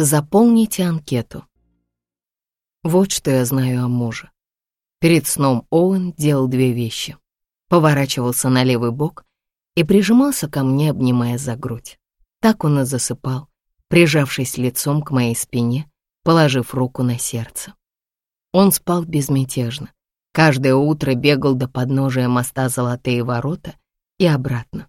Заполните анкету. Вот что я знаю о муже. Перед сном Оуэн делал две вещи. Поворачивался на левый бок и прижимался ко мне, обнимая за грудь. Так он и засыпал, прижавшись лицом к моей спине, положив руку на сердце. Он спал безмятежно. Каждое утро бегал до подножия моста Золотые ворота и обратно.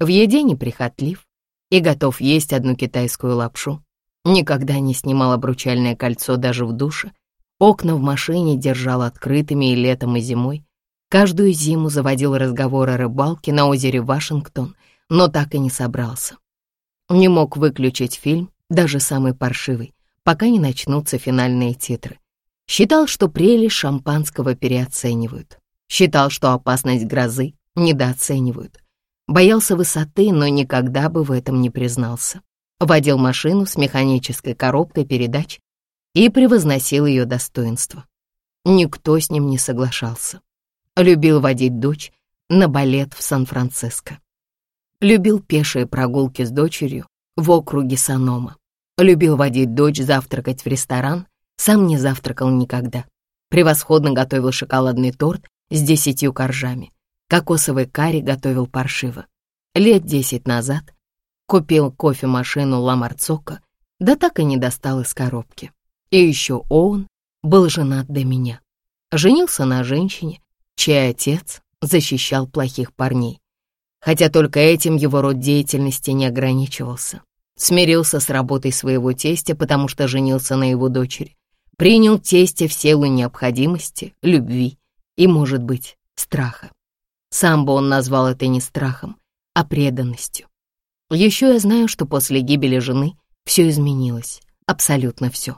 В еде неприхотлив и готов есть одну китайскую лапшу, Никогда не снимал обручальное кольцо даже в душе. Окна в машине держал открытыми и летом, и зимой. Каждую зиму заводил разговор о рыбалке на озере Вашингтон, но так и не собрался. Не мог выключить фильм, даже самый паршивый, пока не начнутся финальные титры. Считал, что прелесть шампанского переоценивают. Считал, что опасность грозы недооценивают. Боялся высоты, но никогда бы в этом не признался водил машину с механической коробкой передач и превозносил ее достоинство. Никто с ним не соглашался. Любил водить дочь на балет в Сан-Франциско. Любил пешие прогулки с дочерью в округе Санома. Любил водить дочь завтракать в ресторан, сам не завтракал никогда. Превосходно готовил шоколадный торт с десятью коржами. Кокосовый карри готовил паршиво. Лет десять назад Купил кофемашину Ламарцока, да так и не достал из коробки. И еще он был женат до меня. Женился на женщине, чей отец защищал плохих парней. Хотя только этим его род деятельности не ограничивался. Смирился с работой своего тестя, потому что женился на его дочери. Принял тестя в силу необходимости, любви и, может быть, страха. Сам бы он назвал это не страхом, а преданностью. Еще я знаю, что после гибели жены все изменилось, абсолютно все.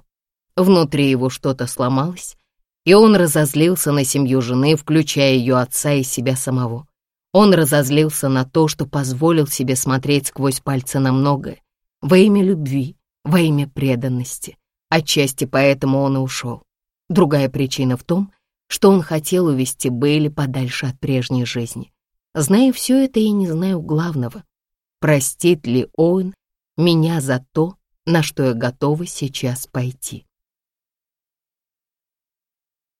Внутри его что-то сломалось, и он разозлился на семью жены, включая ее отца и себя самого. Он разозлился на то, что позволил себе смотреть сквозь пальцы на многое, во имя любви, во имя преданности. Отчасти поэтому он и ушел. Другая причина в том, что он хотел увести Бейли подальше от прежней жизни. Зная все это, я не знаю главного. Простит ли он меня за то, на что я готова сейчас пойти?